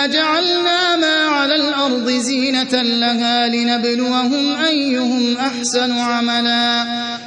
إنا جعلنا ما على الأرض زينة لها لنبلوهم أيهم أحسن عملا.